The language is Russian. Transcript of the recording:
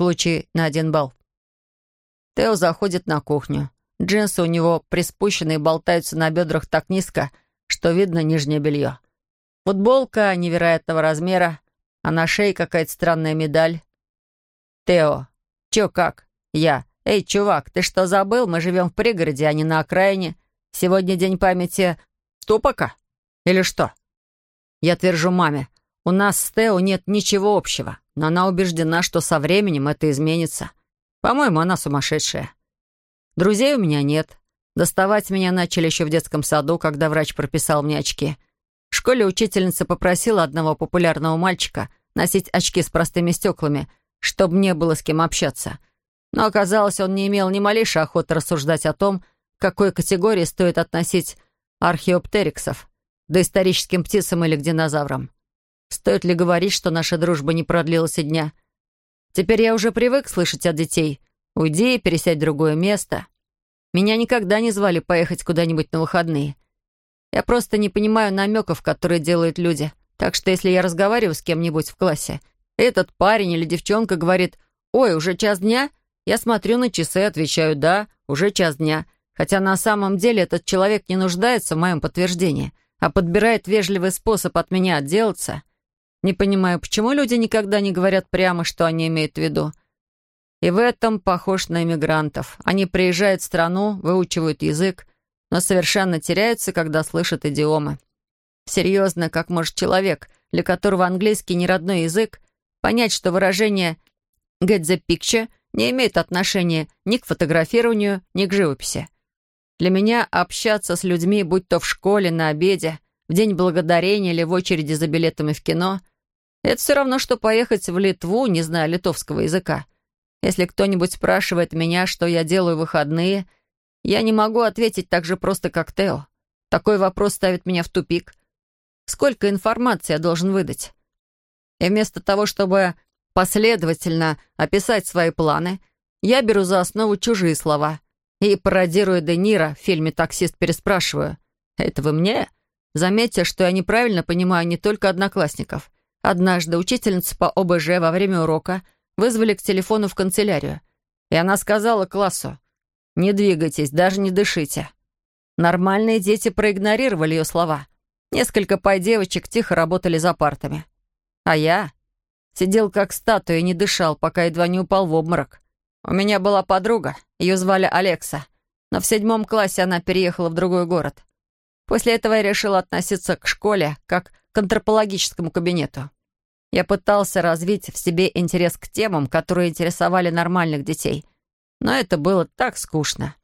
случай на один балл. Тео заходит на кухню. Джинсы у него приспущены и болтаются на бедрах так низко, что видно нижнее белье. Футболка невероятного размера, а на шее какая-то странная медаль. «Тео, чё как?» «Я. Эй, чувак, ты что забыл? Мы живем в пригороде, а не на окраине. Сегодня день памяти Тупака? Или что?» Я твержу маме, у нас с Тео нет ничего общего, но она убеждена, что со временем это изменится. По-моему, она сумасшедшая. Друзей у меня нет. Доставать меня начали еще в детском саду, когда врач прописал мне очки. В школе учительница попросила одного популярного мальчика носить очки с простыми стеклами, чтобы мне было с кем общаться. Но оказалось, он не имел ни малейшей охоты рассуждать о том, к какой категории стоит относить археоптериксов, доисторическим птицам или к динозаврам. Стоит ли говорить, что наша дружба не продлилась и дня? Теперь я уже привык слышать от детей «Уйди, пересядь в другое место». Меня никогда не звали поехать куда-нибудь на выходные. Я просто не понимаю намеков, которые делают люди. Так что если я разговариваю с кем-нибудь в классе, этот парень или девчонка говорит «Ой, уже час дня?» Я смотрю на часы и отвечаю «Да, уже час дня». Хотя на самом деле этот человек не нуждается в моем подтверждении, а подбирает вежливый способ от меня отделаться. Не понимаю, почему люди никогда не говорят прямо, что они имеют в виду. И в этом похож на иммигрантов. Они приезжают в страну, выучивают язык, но совершенно теряются, когда слышат идиомы. Серьезно, как может человек, для которого английский не родной язык, понять, что выражение «get the picture» не имеет отношения ни к фотографированию, ни к живописи. Для меня общаться с людьми, будь то в школе, на обеде, в день благодарения или в очереди за билетами в кино, это все равно, что поехать в Литву, не зная литовского языка. Если кто-нибудь спрашивает меня, что я делаю в выходные, я не могу ответить так же просто, как Тео. Такой вопрос ставит меня в тупик. Сколько информации я должен выдать? И вместо того, чтобы последовательно описать свои планы, я беру за основу чужие слова и, пародируя Де Ниро, в фильме «Таксист» переспрашиваю. «Это вы мне?» Заметьте, что я неправильно понимаю не только одноклассников. Однажды учительница по ОБЖ во время урока вызвали к телефону в канцелярию, и она сказала классу «Не двигайтесь, даже не дышите». Нормальные дети проигнорировали ее слова. Несколько пай девочек тихо работали за партами. А я сидел как статуя и не дышал, пока едва не упал в обморок. У меня была подруга, ее звали Алекса, но в седьмом классе она переехала в другой город. После этого я решил относиться к школе как к антропологическому кабинету. Я пытался развить в себе интерес к темам, которые интересовали нормальных детей. Но это было так скучно.